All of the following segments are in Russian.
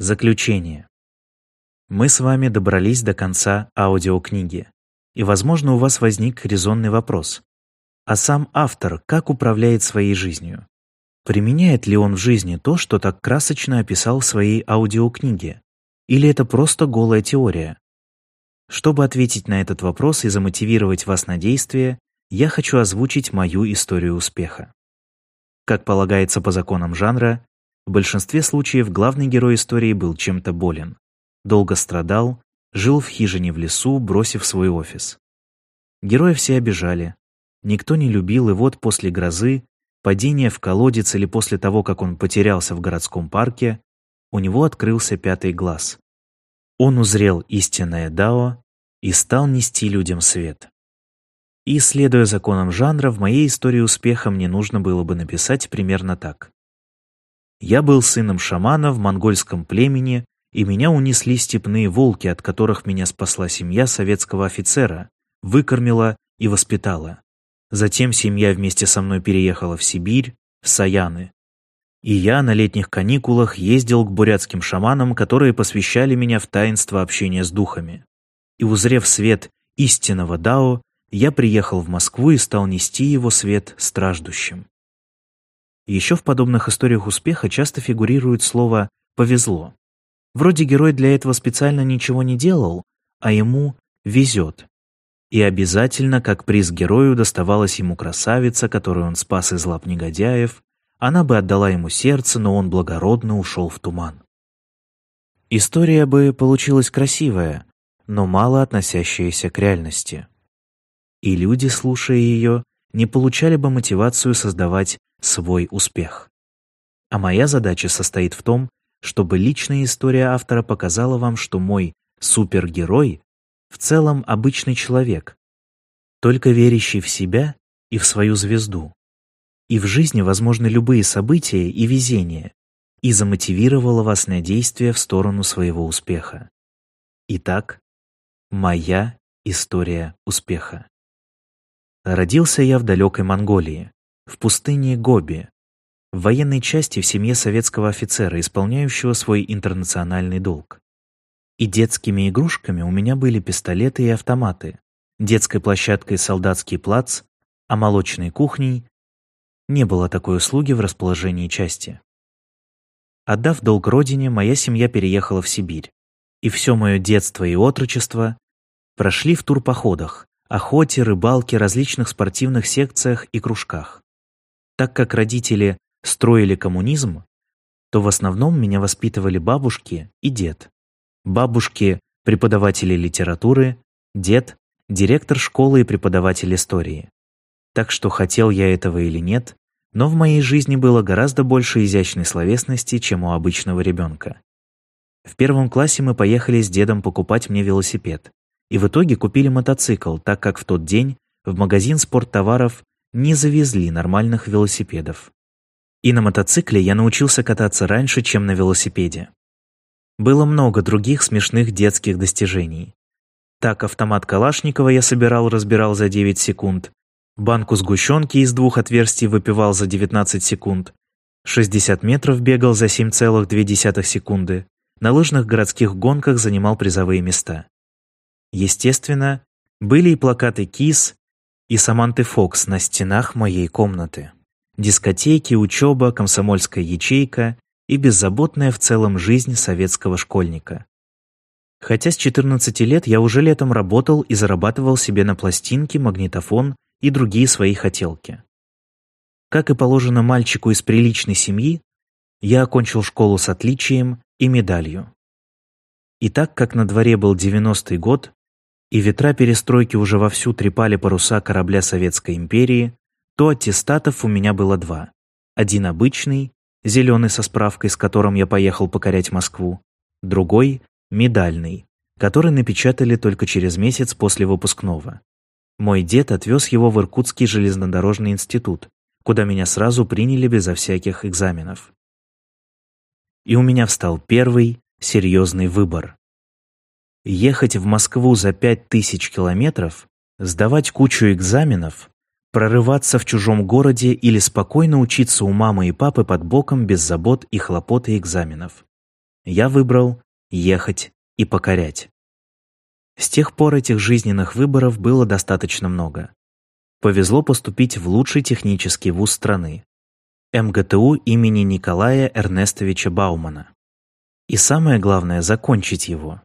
Заключение. Мы с вами добрались до конца аудиокниги, и, возможно, у вас возник резонный вопрос. А сам автор как управляет своей жизнью? Применяет ли он в жизни то, что так красочно описал в своей аудиокниге? Или это просто голая теория? Чтобы ответить на этот вопрос и замотивировать вас на действие, я хочу озвучить мою историю успеха. Как полагается по законам жанра, в большинстве случаев главный герой истории был чем-то болен, долго страдал, жил в хижине в лесу, бросив свой офис. Героя все обижали, никто не любил, и вот после грозы, падения в колодец или после того, как он потерялся в городском парке, у него открылся пятый глаз. Он узрел истинное Дао и стал нести людям свет. И, следуя законам жанра, в моей истории успеха мне нужно было бы написать примерно так. Я был сыном шамана в монгольском племени, и меня унесли степные волки, от которых меня спасла семья советского офицера, выкормила и воспитала. Затем семья вместе со мной переехала в Сибирь, в Саяны. И я на летних каникулах ездил к бурятским шаманам, которые посвящали меня в таинство общения с духами. И узрев свет истинного Дао, я приехал в Москву и стал нести его свет страждущим. Еще в подобных историях успеха часто фигурирует слово «повезло». Вроде герой для этого специально ничего не делал, а ему везет. И обязательно, как приз герою, доставалась ему красавица, которую он спас из лап негодяев, она бы отдала ему сердце, но он благородно ушел в туман. История бы получилась красивая, но мало относящаяся к реальности и люди, слушая ее, не получали бы мотивацию создавать свой успех. А моя задача состоит в том, чтобы личная история автора показала вам, что мой супергерой в целом обычный человек, только верящий в себя и в свою звезду. И в жизни возможны любые события и везение, и замотивировала вас на действие в сторону своего успеха. Итак, моя история успеха. Родился я в далекой Монголии, в пустыне Гоби, в военной части в семье советского офицера, исполняющего свой интернациональный долг. И детскими игрушками у меня были пистолеты и автоматы, детской площадкой солдатский плац, а молочной кухней не было такой услуги в расположении части. Отдав долг родине, моя семья переехала в Сибирь, и все мое детство и отрочество прошли в турпоходах, охоте, рыбалке, различных спортивных секциях и кружках. Так как родители строили коммунизм, то в основном меня воспитывали бабушки и дед. Бабушки – преподаватели литературы, дед – директор школы и преподаватель истории. Так что хотел я этого или нет, но в моей жизни было гораздо больше изящной словесности, чем у обычного ребенка. В первом классе мы поехали с дедом покупать мне велосипед и в итоге купили мотоцикл, так как в тот день в магазин спорттоваров не завезли нормальных велосипедов. И на мотоцикле я научился кататься раньше, чем на велосипеде. Было много других смешных детских достижений. Так автомат Калашникова я собирал-разбирал за 9 секунд, банку сгущенки из двух отверстий выпивал за 19 секунд, 60 метров бегал за 7,2 секунды, на лыжных городских гонках занимал призовые места. Естественно, были и плакаты Кис и Саманты Фокс на стенах моей комнаты. Дискотеки, учеба, комсомольская ячейка и беззаботная в целом жизнь советского школьника. Хотя с 14 лет я уже летом работал и зарабатывал себе на пластинки, магнитофон и другие свои хотелки. Как и положено мальчику из приличной семьи, я окончил школу с отличием и медалью. И так как на дворе был 90-й год, и ветра перестройки уже вовсю трепали паруса корабля Советской империи, то аттестатов у меня было два. Один обычный, зеленый со справкой, с которым я поехал покорять Москву, другой – медальный, который напечатали только через месяц после выпускного. Мой дед отвез его в Иркутский железнодорожный институт, куда меня сразу приняли безо всяких экзаменов. И у меня встал первый серьезный выбор ехать в Москву за пять тысяч километров, сдавать кучу экзаменов, прорываться в чужом городе или спокойно учиться у мамы и папы под боком без забот и хлопот и экзаменов. я выбрал ехать и покорять. С тех пор этих жизненных выборов было достаточно много. Повезло поступить в лучший технический вуз страны – МГТУ имени Николая Эрнестовича Баумана. И самое главное – закончить его.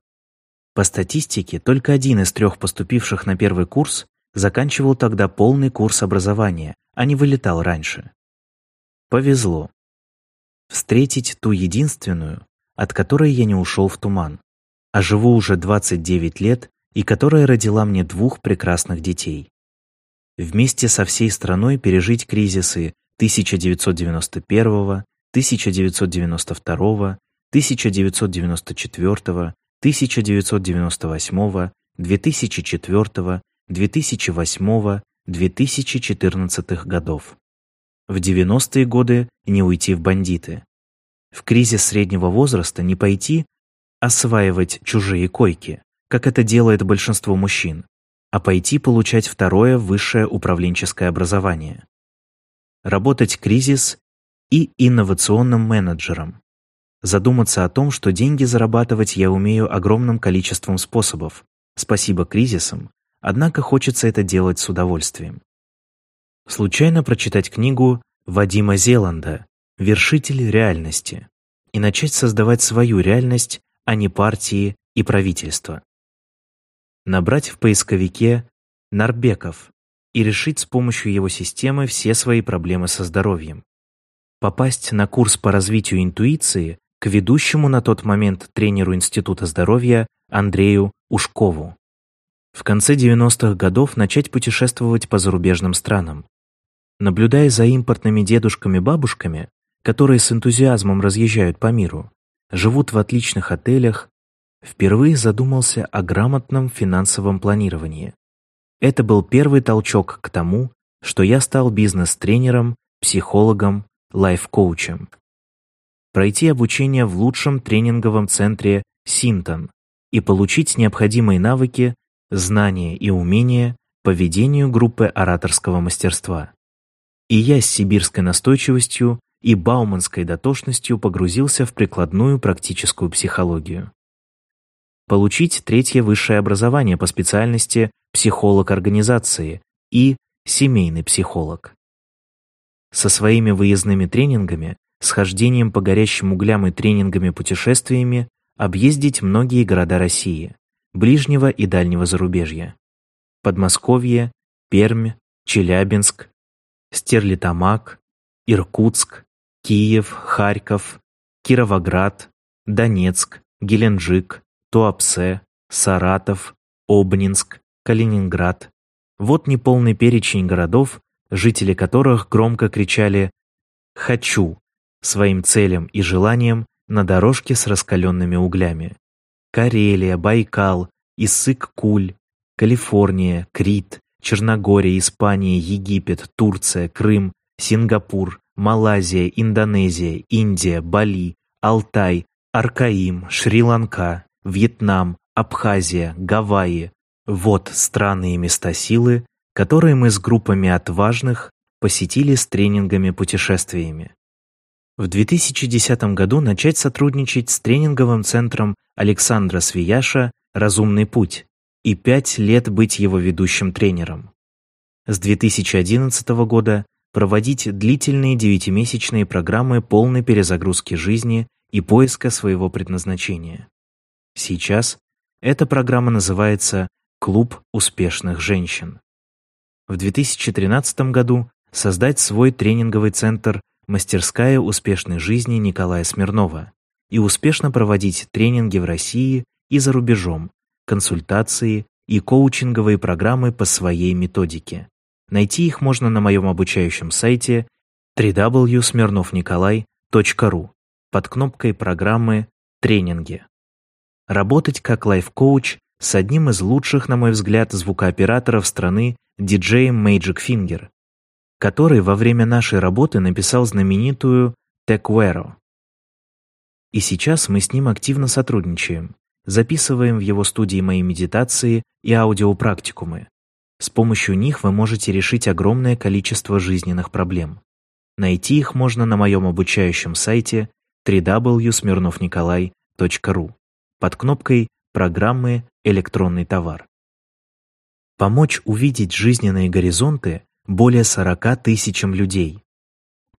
По статистике, только один из трех поступивших на первый курс заканчивал тогда полный курс образования, а не вылетал раньше. Повезло. Встретить ту единственную, от которой я не ушел в туман, а живу уже 29 лет и которая родила мне двух прекрасных детей. Вместе со всей страной пережить кризисы 1991, 1992, 1994, 1998, 2004, 2008, 2014 годов. В 90-е годы не уйти в бандиты. В кризис среднего возраста не пойти осваивать чужие койки, как это делает большинство мужчин, а пойти получать второе высшее управленческое образование. Работать кризис и инновационным менеджером. Задуматься о том, что деньги зарабатывать я умею огромным количеством способов, спасибо кризисам, однако хочется это делать с удовольствием. Случайно прочитать книгу Вадима Зеланда «Вершитель реальности» и начать создавать свою реальность, а не партии и правительства. Набрать в поисковике «Нарбеков» и решить с помощью его системы все свои проблемы со здоровьем. Попасть на курс по развитию интуиции к ведущему на тот момент тренеру Института здоровья Андрею Ушкову. В конце 90-х годов начать путешествовать по зарубежным странам. Наблюдая за импортными дедушками-бабушками, которые с энтузиазмом разъезжают по миру, живут в отличных отелях, впервые задумался о грамотном финансовом планировании. Это был первый толчок к тому, что я стал бизнес-тренером, психологом, лайф-коучем. Пройти обучение в лучшем тренинговом центре Синтон и получить необходимые навыки знания и умения по ведению группы ораторского мастерства. И я с сибирской настойчивостью и бауманской дотошностью погрузился в прикладную практическую психологию. Получить третье высшее образование по специальности психолог организации и семейный психолог. Со своими выездными тренингами, схождением по горящим углям и тренингами-путешествиями объездить многие города России ближнего и дальнего зарубежья. Подмосковье, Пермь, Челябинск, Стерлитамак, Иркутск, Киев, Харьков, Кировоград, Донецк, Геленджик, Туапсе, Саратов, Обнинск, Калининград. Вот неполный перечень городов, жители которых громко кричали «Хочу!» Своим целям и желаниям на дорожке с раскаленными углями. Карелия, Байкал, Иссык-Куль, Калифорния, Крит, Черногория, Испания, Египет, Турция, Крым, Сингапур, Малайзия, Индонезия, Индия, Бали, Алтай, Аркаим, Шри-Ланка, Вьетнам, Абхазия, Гавайи. Вот страны и места силы, которые мы с группами отважных посетили с тренингами-путешествиями в 2010 году начать сотрудничать с тренинговым центром Александра Свияша «Разумный путь» и пять лет быть его ведущим тренером. С 2011 года проводить длительные девятимесячные программы полной перезагрузки жизни и поиска своего предназначения. Сейчас эта программа называется «Клуб успешных женщин». В 2013 году создать свой тренинговый центр мастерская успешной жизни Николая Смирнова и успешно проводить тренинги в России и за рубежом, консультации и коучинговые программы по своей методике. Найти их можно на моем обучающем сайте www.smirnovnikolai.ru под кнопкой программы «Тренинги». Работать как лайф-коуч с одним из лучших, на мой взгляд, звукооператоров страны диджеем Magic Finger, который во время нашей работы написал знаменитую «Текверо». И сейчас мы с ним активно сотрудничаем, записываем в его студии мои медитации и аудиопрактикумы. С помощью них вы можете решить огромное количество жизненных проблем. Найти их можно на моем обучающем сайте www.smirnovnikolai.ru под кнопкой «Программы. Электронный товар». Помочь увидеть жизненные горизонты более 40 тысячам людей.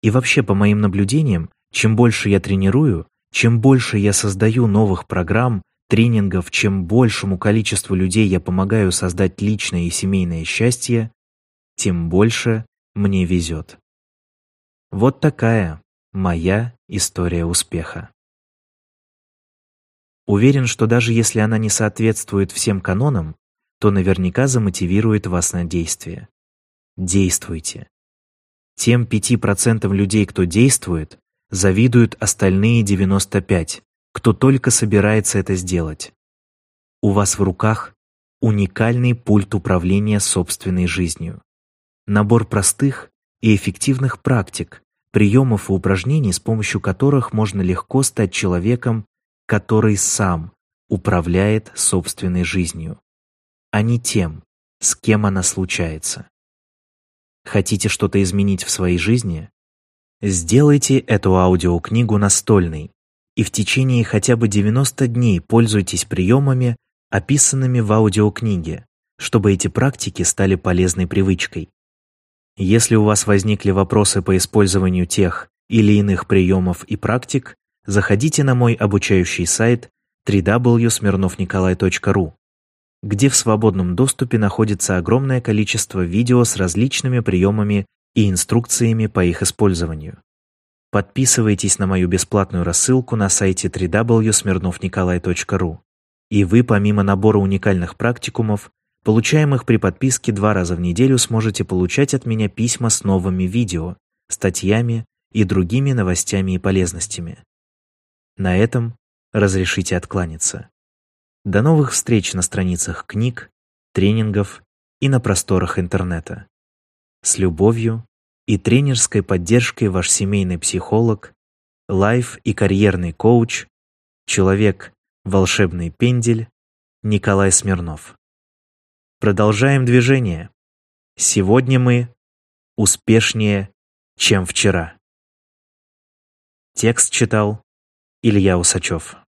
И вообще, по моим наблюдениям, чем больше я тренирую, чем больше я создаю новых программ, тренингов, чем большему количеству людей я помогаю создать личное и семейное счастье, тем больше мне везет. Вот такая моя история успеха. Уверен, что даже если она не соответствует всем канонам, то наверняка замотивирует вас на действие. Действуйте. Тем 5% людей, кто действует, завидуют остальные 95, кто только собирается это сделать. У вас в руках уникальный пульт управления собственной жизнью. Набор простых и эффективных практик, приемов и упражнений, с помощью которых можно легко стать человеком, который сам управляет собственной жизнью, а не тем, с кем она случается. Хотите что-то изменить в своей жизни? Сделайте эту аудиокнигу настольной и в течение хотя бы 90 дней пользуйтесь приемами, описанными в аудиокниге, чтобы эти практики стали полезной привычкой. Если у вас возникли вопросы по использованию тех или иных приемов и практик, заходите на мой обучающий сайт www.smirnovnikolai.ru где в свободном доступе находится огромное количество видео с различными приемами и инструкциями по их использованию. Подписывайтесь на мою бесплатную рассылку на сайте www.smirnovnikolai.ru и вы, помимо набора уникальных практикумов, получаемых при подписке два раза в неделю, сможете получать от меня письма с новыми видео, статьями и другими новостями и полезностями. На этом разрешите откланяться. До новых встреч на страницах книг, тренингов и на просторах интернета. С любовью и тренерской поддержкой ваш семейный психолог, лайф и карьерный коуч, человек волшебный пендель Николай Смирнов. Продолжаем движение. Сегодня мы успешнее, чем вчера. Текст читал Илья Усачев.